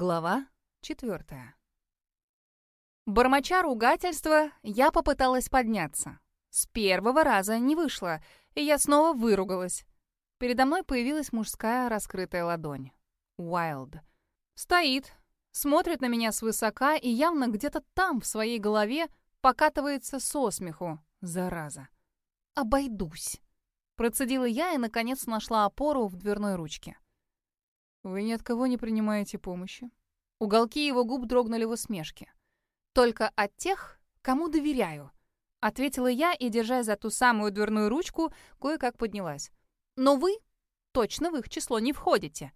Глава четвертая. Бормоча ругательства, я попыталась подняться. С первого раза не вышло, и я снова выругалась. Передо мной появилась мужская раскрытая ладонь. Уайлд. Стоит, смотрит на меня свысока и явно где-то там, в своей голове, покатывается со смеху. Зараза. «Обойдусь», — процедила я и, наконец, нашла опору в дверной ручке. «Вы ни от кого не принимаете помощи?» Уголки его губ дрогнули в усмешке. «Только от тех, кому доверяю», — ответила я и, держась за ту самую дверную ручку, кое-как поднялась. «Но вы точно в их число не входите».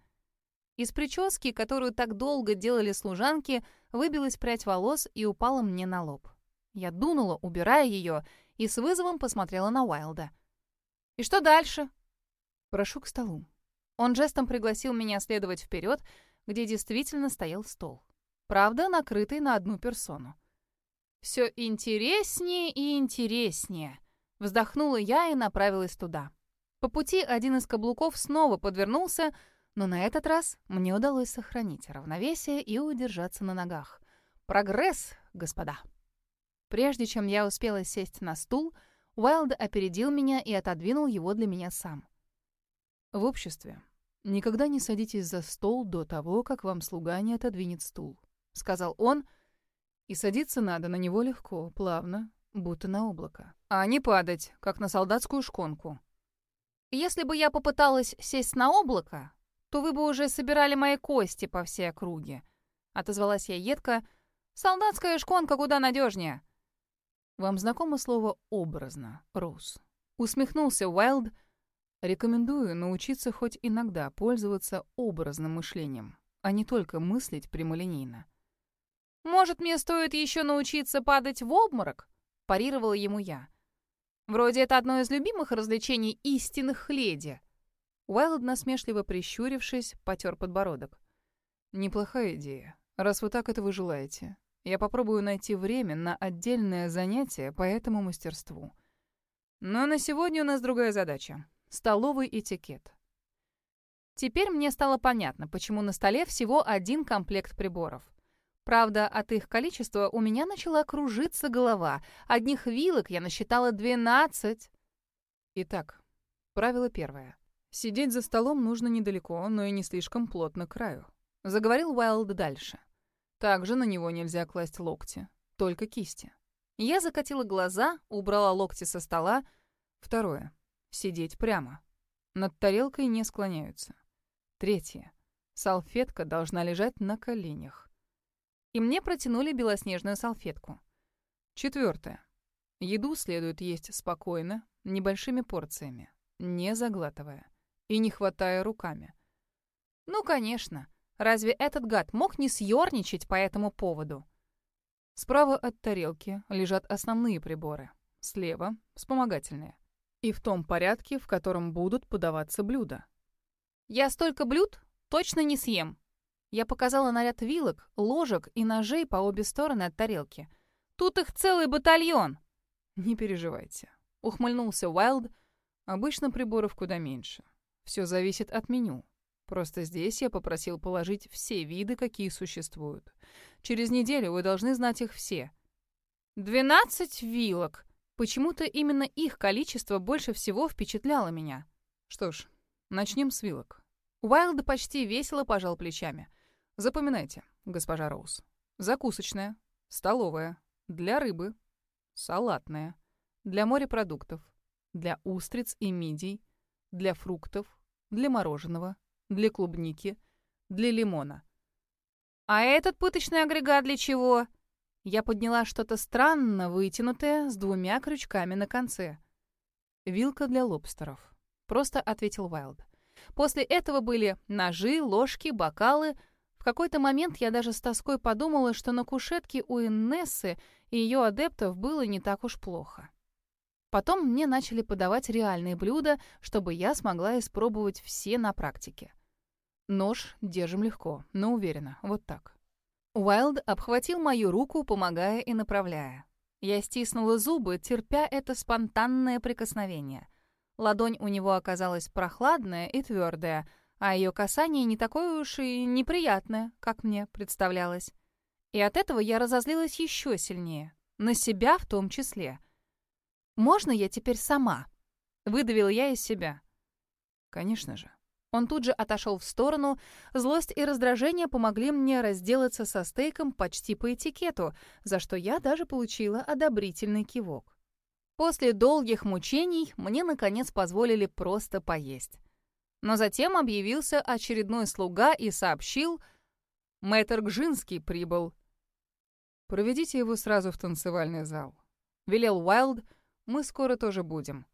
Из прически, которую так долго делали служанки, выбилась прядь волос и упала мне на лоб. Я дунула, убирая ее, и с вызовом посмотрела на Уайлда. «И что дальше?» «Прошу к столу». Он жестом пригласил меня следовать вперед, где действительно стоял стол. Правда, накрытый на одну персону. Все интереснее и интереснее. Вздохнула я и направилась туда. По пути один из каблуков снова подвернулся, но на этот раз мне удалось сохранить равновесие и удержаться на ногах. Прогресс, господа. Прежде чем я успела сесть на стул, Уайлд опередил меня и отодвинул его для меня сам. В обществе «Никогда не садитесь за стол до того, как вам слуга не отодвинет стул», — сказал он. «И садиться надо на него легко, плавно, будто на облако, а не падать, как на солдатскую шконку». «Если бы я попыталась сесть на облако, то вы бы уже собирали мои кости по всей округе», — отозвалась я едко. «Солдатская шконка куда надежнее». «Вам знакомо слово «образно», Роуз?» Усмехнулся Уайлд, — Рекомендую научиться хоть иногда пользоваться образным мышлением, а не только мыслить прямолинейно. «Может, мне стоит еще научиться падать в обморок?» – парировала ему я. «Вроде это одно из любимых развлечений истинных леди». Уайлд, насмешливо прищурившись, потер подбородок. «Неплохая идея, раз вы так этого желаете. Я попробую найти время на отдельное занятие по этому мастерству. Но на сегодня у нас другая задача столовый этикет. Теперь мне стало понятно, почему на столе всего один комплект приборов. Правда, от их количества у меня начала кружиться голова. Одних вилок я насчитала 12. Итак, правило первое. Сидеть за столом нужно недалеко, но и не слишком плотно к краю. Заговорил Уайлд дальше. Также на него нельзя класть локти, только кисти. Я закатила глаза, убрала локти со стола. Второе. Сидеть прямо. Над тарелкой не склоняются. Третье. Салфетка должна лежать на коленях. И мне протянули белоснежную салфетку. Четвертое. Еду следует есть спокойно, небольшими порциями, не заглатывая и не хватая руками. Ну, конечно. Разве этот гад мог не съёрничать по этому поводу? Справа от тарелки лежат основные приборы. Слева — вспомогательные и в том порядке, в котором будут подаваться блюда. «Я столько блюд точно не съем!» Я показала наряд вилок, ложек и ножей по обе стороны от тарелки. «Тут их целый батальон!» «Не переживайте», — ухмыльнулся Уайлд. «Обычно приборов куда меньше. Все зависит от меню. Просто здесь я попросил положить все виды, какие существуют. Через неделю вы должны знать их все». «Двенадцать вилок!» Почему-то именно их количество больше всего впечатляло меня. Что ж, начнем с вилок. Уайлд почти весело пожал плечами. Запоминайте, госпожа Роуз. Закусочная, столовая, для рыбы, салатная, для морепродуктов, для устриц и мидий, для фруктов, для мороженого, для клубники, для лимона. «А этот пыточный агрегат для чего?» Я подняла что-то странно вытянутое с двумя крючками на конце. «Вилка для лобстеров», — просто ответил Уайлд. После этого были ножи, ложки, бокалы. В какой-то момент я даже с тоской подумала, что на кушетке у Иннессы и ее адептов было не так уж плохо. Потом мне начали подавать реальные блюда, чтобы я смогла испробовать все на практике. Нож держим легко, но уверенно, вот так. Уайлд обхватил мою руку, помогая и направляя. Я стиснула зубы, терпя это спонтанное прикосновение. Ладонь у него оказалась прохладная и твердая, а ее касание не такое уж и неприятное, как мне представлялось. И от этого я разозлилась еще сильнее, на себя в том числе. «Можно я теперь сама?» — выдавила я из себя. «Конечно же». Он тут же отошел в сторону. Злость и раздражение помогли мне разделаться со стейком почти по этикету, за что я даже получила одобрительный кивок. После долгих мучений мне, наконец, позволили просто поесть. Но затем объявился очередной слуга и сообщил, «Мэтр Гжинский прибыл». «Проведите его сразу в танцевальный зал», — велел Уайлд, «мы скоро тоже будем».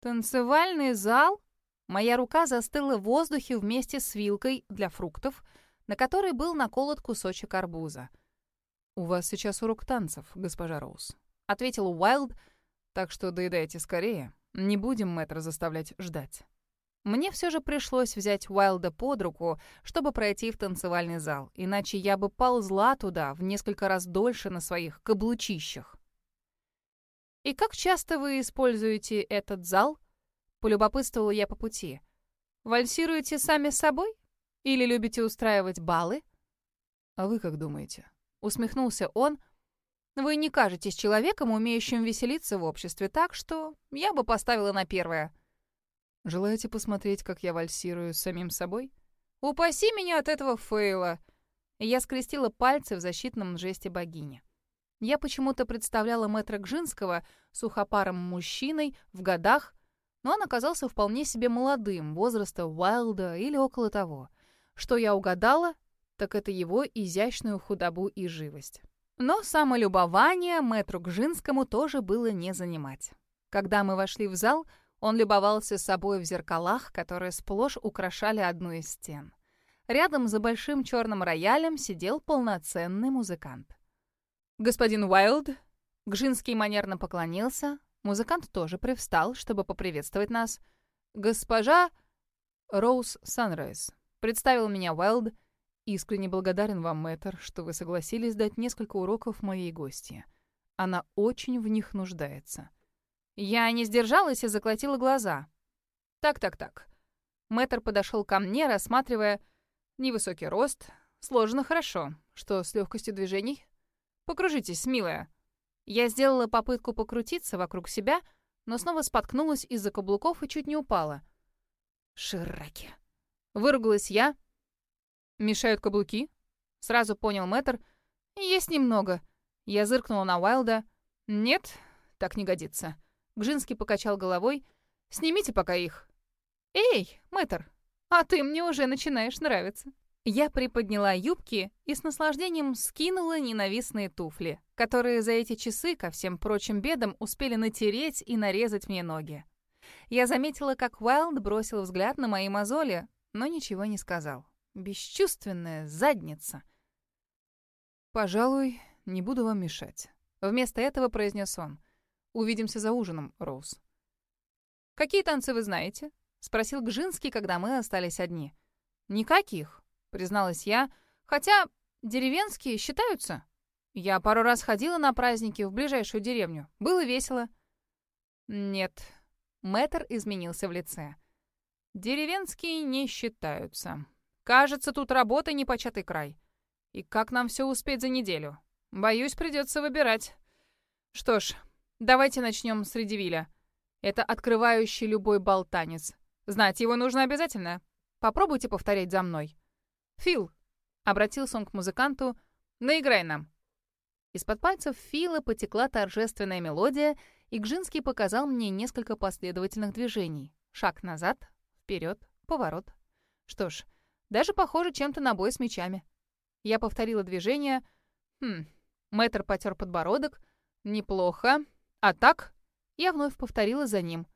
«Танцевальный зал?» Моя рука застыла в воздухе вместе с вилкой для фруктов, на которой был наколот кусочек арбуза. «У вас сейчас урок танцев, госпожа Роуз», — ответил Уайлд, «так что доедайте скорее. Не будем мэтра заставлять ждать». Мне все же пришлось взять Уайлда под руку, чтобы пройти в танцевальный зал, иначе я бы ползла туда в несколько раз дольше на своих каблучищах. «И как часто вы используете этот зал?» Полюбопытствовала я по пути. «Вальсируете сами с собой? Или любите устраивать балы?» «А вы как думаете?» Усмехнулся он. «Вы не кажетесь человеком, умеющим веселиться в обществе, так что я бы поставила на первое». «Желаете посмотреть, как я вальсирую с самим собой?» «Упаси меня от этого фейла!» Я скрестила пальцы в защитном жесте богини. Я почему-то представляла мэтра Гжинского сухопарым мужчиной в годах, но он оказался вполне себе молодым, возраста Уайлда или около того. Что я угадала, так это его изящную худобу и живость. Но самолюбование мэтру Гжинскому тоже было не занимать. Когда мы вошли в зал, он любовался собой в зеркалах, которые сплошь украшали одну из стен. Рядом за большим черным роялем сидел полноценный музыкант. «Господин Уайлд?» Гжинский манерно поклонился, Музыкант тоже привстал, чтобы поприветствовать нас. «Госпожа Роуз Санрайз», — представил меня Уайлд. «Искренне благодарен вам, мэтр, что вы согласились дать несколько уроков моей гости. Она очень в них нуждается». Я не сдержалась и закатила глаза. «Так-так-так». Мэтр подошел ко мне, рассматривая невысокий рост. Сложено хорошо. Что, с легкостью движений? Покружитесь, милая. Я сделала попытку покрутиться вокруг себя, но снова споткнулась из-за каблуков и чуть не упала. «Шираки!» Выругалась я. «Мешают каблуки?» Сразу понял мэтр. «Есть немного». Я зыркнула на Уайлда. «Нет, так не годится». Гжинский покачал головой. «Снимите пока их». «Эй, мэтр, а ты мне уже начинаешь нравиться». Я приподняла юбки и с наслаждением скинула ненавистные туфли, которые за эти часы, ко всем прочим бедам, успели натереть и нарезать мне ноги. Я заметила, как Уайлд бросил взгляд на мои мозоли, но ничего не сказал. Бесчувственная задница. «Пожалуй, не буду вам мешать», — вместо этого произнес он. «Увидимся за ужином, Роуз». «Какие танцы вы знаете?» — спросил Гжинский, когда мы остались одни. «Никаких», — призналась я. «Хотя деревенские считаются. Я пару раз ходила на праздники в ближайшую деревню. Было весело». «Нет». Мэтр изменился в лице. «Деревенские не считаются. Кажется, тут работа непочатый край. И как нам все успеть за неделю? Боюсь, придется выбирать. Что ж, давайте начнем с Редивиля. Это открывающий любой болтанец. Знать его нужно обязательно. Попробуйте повторять за мной. «Фил!» — обратился он к музыканту. «Наиграй нам!» Из-под пальцев Фила потекла торжественная мелодия, и Гжинский показал мне несколько последовательных движений. Шаг назад, вперед, поворот. Что ж, даже похоже чем-то на бой с мечами. Я повторила движение. Хм, мэтр потер подбородок. Неплохо. А так? Я вновь повторила за ним.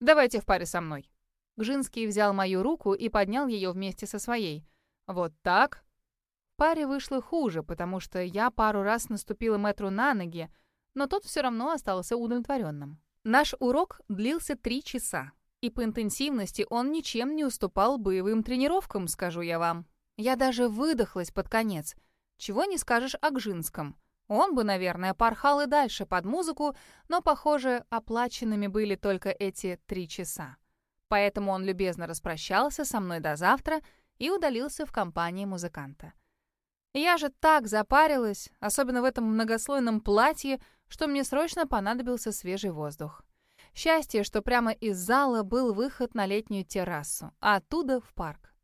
«Давайте в паре со мной». Гжинский взял мою руку и поднял ее вместе со своей — вот так. Паре вышло хуже, потому что я пару раз наступила метру на ноги, но тот все равно остался удовлетворенным. Наш урок длился три часа, и по интенсивности он ничем не уступал боевым тренировкам, скажу я вам. Я даже выдохлась под конец. Чего не скажешь о Гжинском. Он бы, наверное, порхал и дальше под музыку, но, похоже, оплаченными были только эти три часа. Поэтому он любезно распрощался со мной до завтра и удалился в компании музыканта. Я же так запарилась, особенно в этом многослойном платье, что мне срочно понадобился свежий воздух. Счастье, что прямо из зала был выход на летнюю террасу, а оттуда в парк.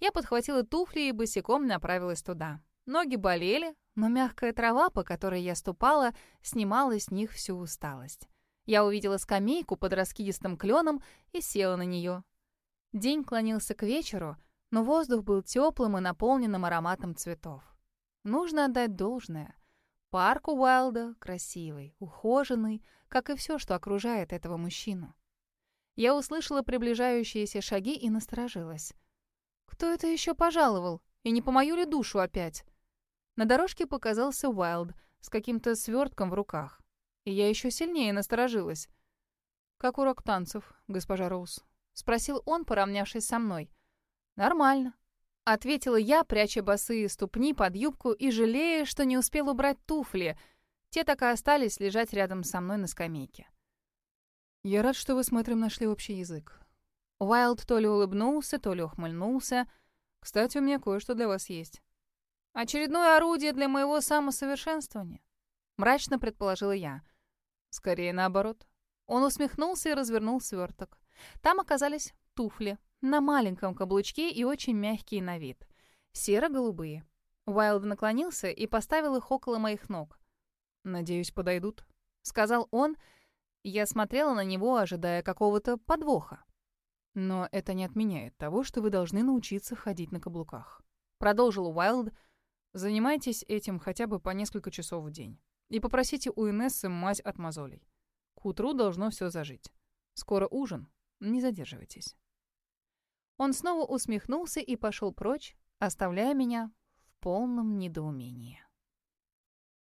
Я подхватила туфли и босиком направилась туда. Ноги болели, но мягкая трава, по которой я ступала, снимала с них всю усталость. Я увидела скамейку под раскидистым кленом и села на нее. День клонился к вечеру, но воздух был теплым и наполненным ароматом цветов. Нужно отдать должное. Парк у Уайлда красивый, ухоженный, как и все, что окружает этого мужчину. Я услышала приближающиеся шаги и насторожилась. Кто это еще пожаловал? И не по мою ли душу опять? На дорожке показался Уайлд с каким-то свертком в руках. И я еще сильнее насторожилась. «Как урок танцев, госпожа Роуз?» — спросил он, поравнявшись со мной. «Нормально», — ответила я, пряча босые ступни под юбку и жалея, что не успел убрать туфли. Те так и остались лежать рядом со мной на скамейке. «Я рад, что вы с мэтром нашли общий язык». Уайлд то ли улыбнулся, то ли ухмыльнулся. «Кстати, у меня кое-что для вас есть». «Очередное орудие для моего самосовершенствования», — мрачно предположила я. «Скорее наоборот». Он усмехнулся и развернул сверток. Там оказались туфли на маленьком каблучке и очень мягкие на вид. Серо-голубые. Уайлд наклонился и поставил их около моих ног. «Надеюсь, подойдут», — сказал он. Я смотрела на него, ожидая какого-то подвоха. «Но это не отменяет того, что вы должны научиться ходить на каблуках», — продолжил Уайлд. «Занимайтесь этим хотя бы по несколько часов в день. И попросите у Инессы мазь от мозолей. К утру должно все зажить. Скоро ужин. Не задерживайтесь». Он снова усмехнулся и пошел прочь, оставляя меня в полном недоумении.